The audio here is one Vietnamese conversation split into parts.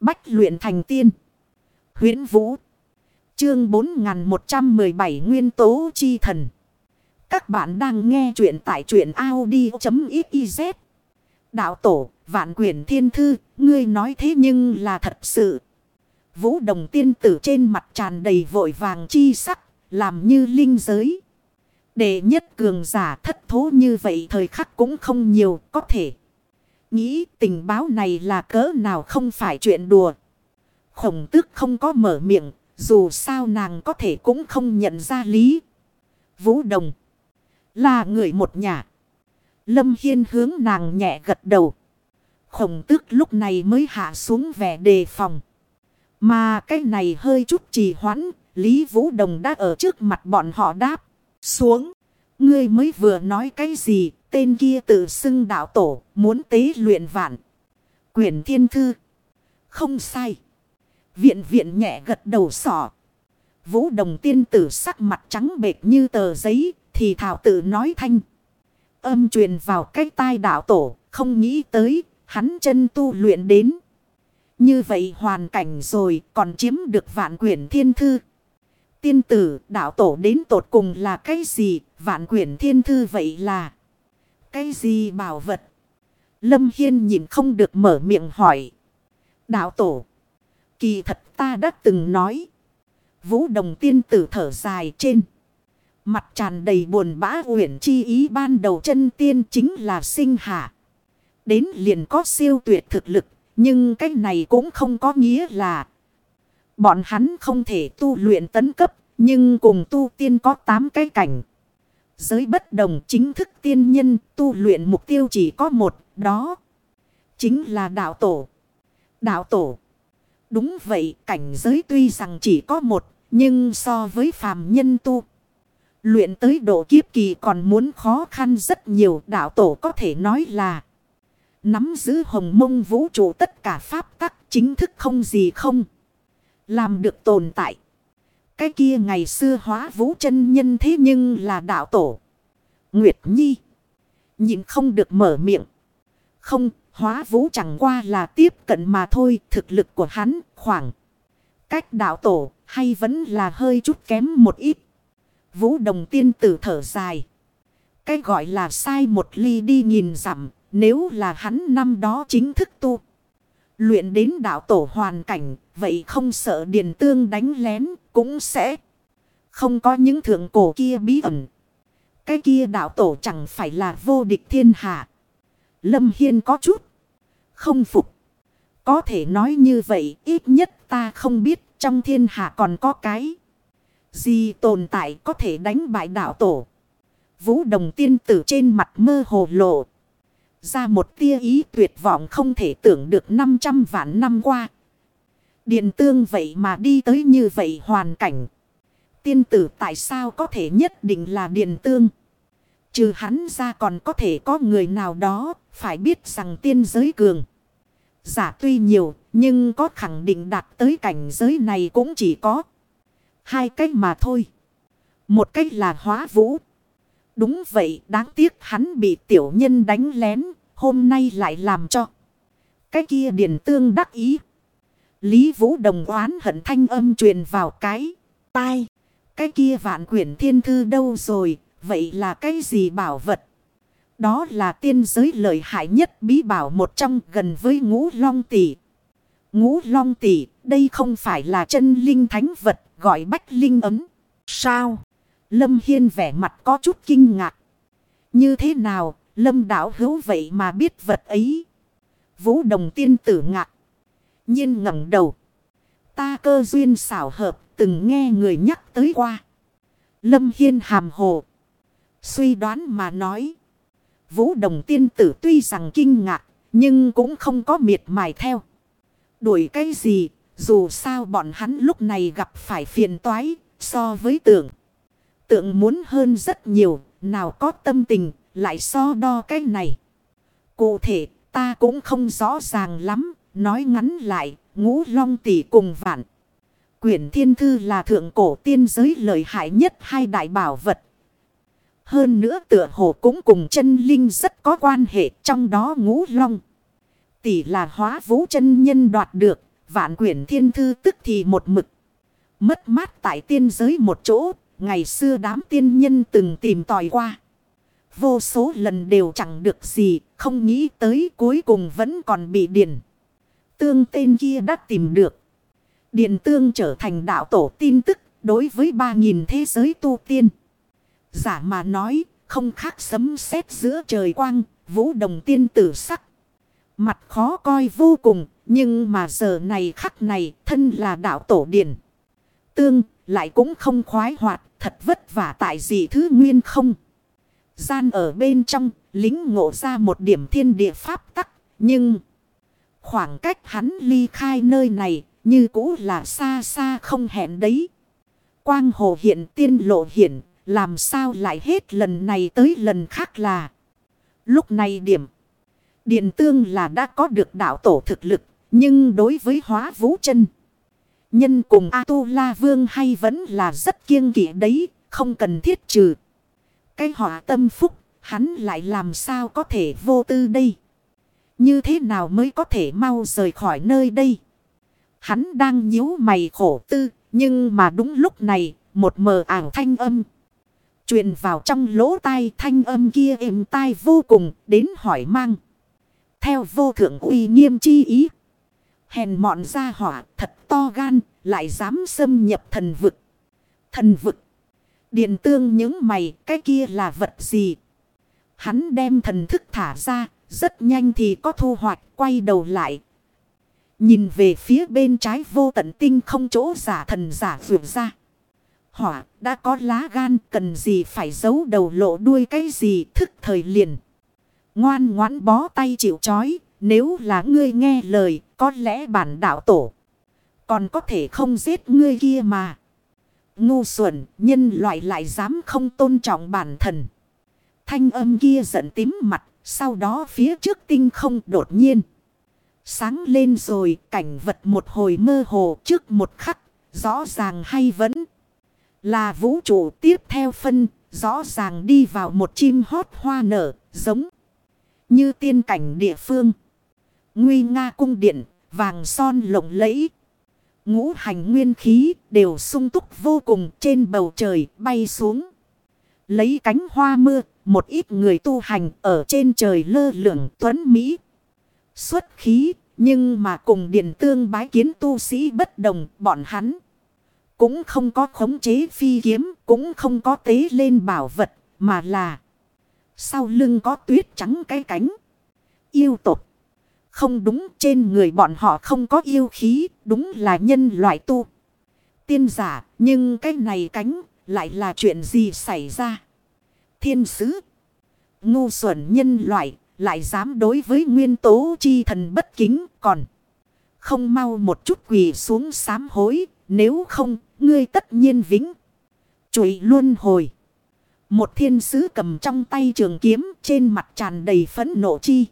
Bách luyện thành tiên. huyễn Vũ. Chương 4117 Nguyên tố chi thần. Các bạn đang nghe truyện tại truyện Audi.xyz. Đạo tổ, vạn quyển thiên thư, ngươi nói thế nhưng là thật sự. Vũ đồng tiên tử trên mặt tràn đầy vội vàng chi sắc, làm như linh giới. Đệ nhất cường giả thất thố như vậy thời khắc cũng không nhiều, có thể. Nghĩ tình báo này là cỡ nào không phải chuyện đùa. Khổng tước không có mở miệng, dù sao nàng có thể cũng không nhận ra lý. Vũ đồng là người một nhà. Lâm Hiên hướng nàng nhẹ gật đầu. Khổng tước lúc này mới hạ xuống vẻ đề phòng. Mà cái này hơi chút trì hoãn, Lý Vũ Đồng đã ở trước mặt bọn họ đáp. Xuống, ngươi mới vừa nói cái gì, tên kia tự xưng đạo tổ, muốn tế luyện vạn. Quyển thiên thư. Không sai. Viện viện nhẹ gật đầu sỏ. Vũ đồng tiên tử sắc mặt trắng bệch như tờ giấy, thì thảo tự nói thanh. Âm truyền vào cái tai đạo tổ, không nghĩ tới, hắn chân tu luyện đến. Như vậy hoàn cảnh rồi còn chiếm được vạn quyển thiên thư. Tiên tử đạo tổ đến tột cùng là cái gì? Vạn quyển thiên thư vậy là cái gì bảo vật? Lâm Hiên nhìn không được mở miệng hỏi. Đạo tổ. Kỳ thật ta đã từng nói. Vũ đồng tiên tử thở dài trên. Mặt tràn đầy buồn bã uyển chi ý ban đầu chân tiên chính là sinh hạ. Đến liền có siêu tuyệt thực lực. Nhưng cái này cũng không có nghĩa là. Bọn hắn không thể tu luyện tấn cấp. Nhưng cùng tu tiên có 8 cái cảnh. Giới bất đồng chính thức tiên nhân tu luyện mục tiêu chỉ có một. Đó chính là đạo tổ. Đạo tổ. Đúng vậy, cảnh giới tuy rằng chỉ có một. Nhưng so với phàm nhân tu. Luyện tới độ kiếp kỳ còn muốn khó khăn rất nhiều đạo tổ có thể nói là. Nắm giữ hồng mông vũ trụ tất cả pháp tắc chính thức không gì không. Làm được tồn tại. Cái kia ngày xưa hóa vũ chân nhân thế nhưng là đạo tổ. Nguyệt Nhi. Nhìn không được mở miệng. Không, hóa vũ chẳng qua là tiếp cận mà thôi. Thực lực của hắn khoảng. Cách đạo tổ hay vẫn là hơi chút kém một ít. Vũ đồng tiên tử thở dài. Cái gọi là sai một ly đi nhìn dặm. Nếu là hắn năm đó chính thức tu. Luyện đến đạo tổ hoàn cảnh. Vậy không sợ điền tương đánh lén. Cũng sẽ không có những thượng cổ kia bí ẩn. Cái kia đạo tổ chẳng phải là vô địch thiên hạ. Lâm Hiên có chút. Không phục. Có thể nói như vậy, ít nhất ta không biết trong thiên hạ còn có cái. Gì tồn tại có thể đánh bại đạo tổ. Vũ đồng tiên tử trên mặt mơ hồ lộ. Ra một tia ý tuyệt vọng không thể tưởng được 500 vạn năm qua. Điện tương vậy mà đi tới như vậy hoàn cảnh. Tiên tử tại sao có thể nhất định là điện tương. Trừ hắn ra còn có thể có người nào đó phải biết rằng tiên giới cường. Giả tuy nhiều, nhưng có khẳng định đạt tới cảnh giới này cũng chỉ có hai cách mà thôi. Một cách là hóa vũ. Đúng vậy đáng tiếc hắn bị tiểu nhân đánh lén hôm nay lại làm cho. Cái kia điền tương đắc ý. Lý Vũ Đồng oán hận thanh âm truyền vào cái tai. Cái kia vạn quyển thiên thư đâu rồi, vậy là cái gì bảo vật? Đó là tiên giới lợi hại nhất bí bảo một trong gần với ngũ long tỷ. Ngũ long tỷ, đây không phải là chân linh thánh vật, gọi bách linh ấm. Sao? Lâm Hiên vẻ mặt có chút kinh ngạc. Như thế nào, Lâm đảo hữu vậy mà biết vật ấy? Vũ đồng tiên tử ngạc. nhiên ngẩng đầu. Ta cơ duyên xảo hợp, từng nghe người nhắc tới qua. Lâm Hiên hàm hồ. Suy đoán mà nói. Vũ đồng tiên tử tuy rằng kinh ngạc, nhưng cũng không có miệt mài theo. Đuổi cái gì, dù sao bọn hắn lúc này gặp phải phiền toái, so với tưởng. Tượng muốn hơn rất nhiều, nào có tâm tình, lại so đo cái này. Cụ thể, ta cũng không rõ ràng lắm, nói ngắn lại, ngũ long tỷ cùng vạn. Quyển thiên thư là thượng cổ tiên giới lợi hại nhất hai đại bảo vật. Hơn nữa tựa hồ cũng cùng chân linh rất có quan hệ trong đó ngũ long. Tỷ là hóa vũ chân nhân đoạt được, vạn quyển thiên thư tức thì một mực. Mất mát tại tiên giới một chỗ, ngày xưa đám tiên nhân từng tìm tòi qua. Vô số lần đều chẳng được gì, không nghĩ tới cuối cùng vẫn còn bị điền. Tương tên kia đã tìm được. Điện tương trở thành đạo tổ tin tức đối với ba nghìn thế giới tu tiên. Giả mà nói, không khác sấm sét giữa trời quang, vũ đồng tiên tử sắc. Mặt khó coi vô cùng, nhưng mà giờ này khắc này thân là đạo tổ điển. Tương lại cũng không khoái hoạt, thật vất vả tại gì thứ nguyên không. Gian ở bên trong, lính ngộ ra một điểm thiên địa pháp tắc, nhưng khoảng cách hắn ly khai nơi này như cũ là xa xa không hẹn đấy. Quang hồ hiện tiên lộ hiện, làm sao lại hết lần này tới lần khác là. Lúc này điểm. Điện tương là đã có được đạo tổ thực lực. Nhưng đối với hóa vũ chân. Nhân cùng A-tu-la vương hay vẫn là rất kiêng kỵ đấy. Không cần thiết trừ. Cái họa tâm phúc. Hắn lại làm sao có thể vô tư đây. Như thế nào mới có thể mau rời khỏi nơi đây. Hắn đang nhíu mày khổ tư. Nhưng mà đúng lúc này. Một mờ ảo thanh âm. truyền vào trong lỗ tai thanh âm kia êm tai vô cùng. Đến hỏi mang. Theo vô thượng uy nghiêm chi ý. Hèn mọn ra hỏa, thật to gan. Lại dám xâm nhập thần vực. Thần vực. Điện tương những mày. Cái kia là vật gì? Hắn đem thần thức thả ra. Rất nhanh thì có thu hoạch. Quay đầu lại. Nhìn về phía bên trái vô tận tinh không chỗ giả thần giả vượt ra. Hỏa, đã có lá gan, cần gì phải giấu đầu lộ đuôi cái gì, thức thời liền. Ngoan ngoãn bó tay chịu chói. Nếu là ngươi nghe lời, có lẽ bản đạo tổ. Còn có thể không giết ngươi kia mà. Ngu xuẩn, nhân loại lại dám không tôn trọng bản thần. Thanh âm kia giận tím mặt. Sau đó phía trước tinh không đột nhiên. Sáng lên rồi, cảnh vật một hồi mơ hồ trước một khắc. Rõ ràng hay vẫn là vũ trụ tiếp theo phân. Rõ ràng đi vào một chim hót hoa nở, giống như tiên cảnh địa phương. Nguy nga cung điện, vàng son lộng lẫy. Ngũ hành nguyên khí đều sung túc vô cùng trên bầu trời bay xuống. Lấy cánh hoa mưa, một ít người tu hành ở trên trời lơ lửng tuấn Mỹ. Xuất khí, nhưng mà cùng điện tương bái kiến tu sĩ bất đồng bọn hắn. Cũng không có khống chế phi kiếm, cũng không có tế lên bảo vật, mà là... Sau lưng có tuyết trắng cái cánh. Yêu tộc. Không đúng trên người bọn họ không có yêu khí. Đúng là nhân loại tu. Tiên giả. Nhưng cái này cánh lại là chuyện gì xảy ra. Thiên sứ. Ngu xuẩn nhân loại. Lại dám đối với nguyên tố chi thần bất kính. Còn. Không mau một chút quỳ xuống sám hối. Nếu không ngươi tất nhiên vĩnh. Chùi luôn hồi. Một thiên sứ cầm trong tay trường kiếm trên mặt tràn đầy phấn nộ chi.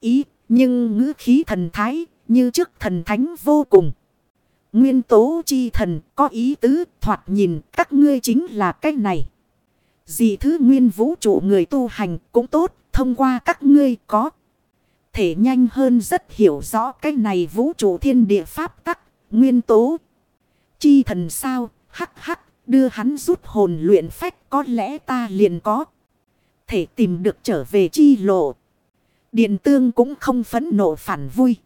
Ý, nhưng ngữ khí thần thái, như trước thần thánh vô cùng. Nguyên tố chi thần có ý tứ thoạt nhìn các ngươi chính là cái này. Dị thứ nguyên vũ trụ người tu hành cũng tốt, thông qua các ngươi có. Thể nhanh hơn rất hiểu rõ cái này vũ trụ thiên địa pháp tắc, nguyên tố. Chi thần sao, hắc hắc, Đưa hắn rút hồn luyện phách có lẽ ta liền có. Thể tìm được trở về chi lộ. Điện tương cũng không phấn nộ phản vui.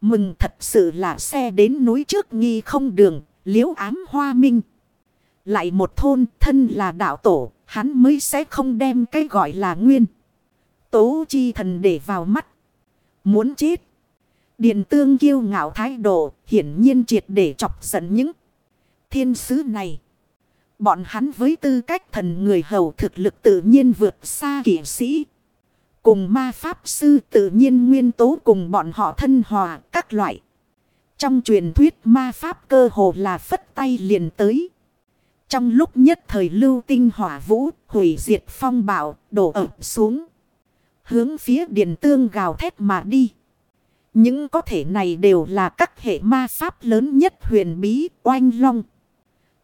Mừng thật sự là xe đến núi trước nghi không đường, liễu ám hoa minh. Lại một thôn thân là đạo tổ, hắn mới sẽ không đem cái gọi là nguyên. Tố chi thần để vào mắt. Muốn chết. Điện tương kiêu ngạo thái độ, hiển nhiên triệt để chọc giận những thiên sứ này. Bọn hắn với tư cách thần người hầu thực lực tự nhiên vượt xa kỷ sĩ. Cùng ma pháp sư tự nhiên nguyên tố cùng bọn họ thân hòa các loại. Trong truyền thuyết ma pháp cơ hồ là phất tay liền tới. Trong lúc nhất thời lưu tinh hỏa vũ, hủy diệt phong bạo, đổ ập xuống. Hướng phía điện tương gào thét mà đi. Những có thể này đều là các hệ ma pháp lớn nhất huyền bí, oanh long.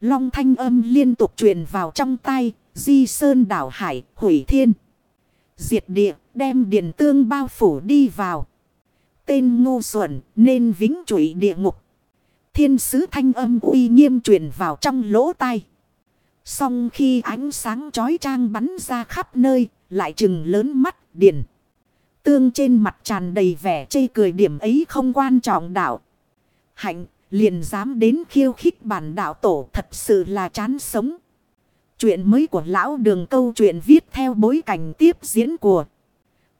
Long thanh âm liên tục truyền vào trong tay, di sơn đảo hải, hủy thiên. Diệt địa, đem điện tương bao phủ đi vào. Tên ngu xuẩn nên vĩnh trụy địa ngục. Thiên sứ thanh âm uy nghiêm truyền vào trong lỗ tai. Xong khi ánh sáng chói trang bắn ra khắp nơi, lại chừng lớn mắt, điện Tương trên mặt tràn đầy vẻ chê cười điểm ấy không quan trọng đạo. Hạnh, liền dám đến khiêu khích bản đạo tổ thật sự là chán sống. Chuyện mới của lão đường câu chuyện viết theo bối cảnh tiếp diễn của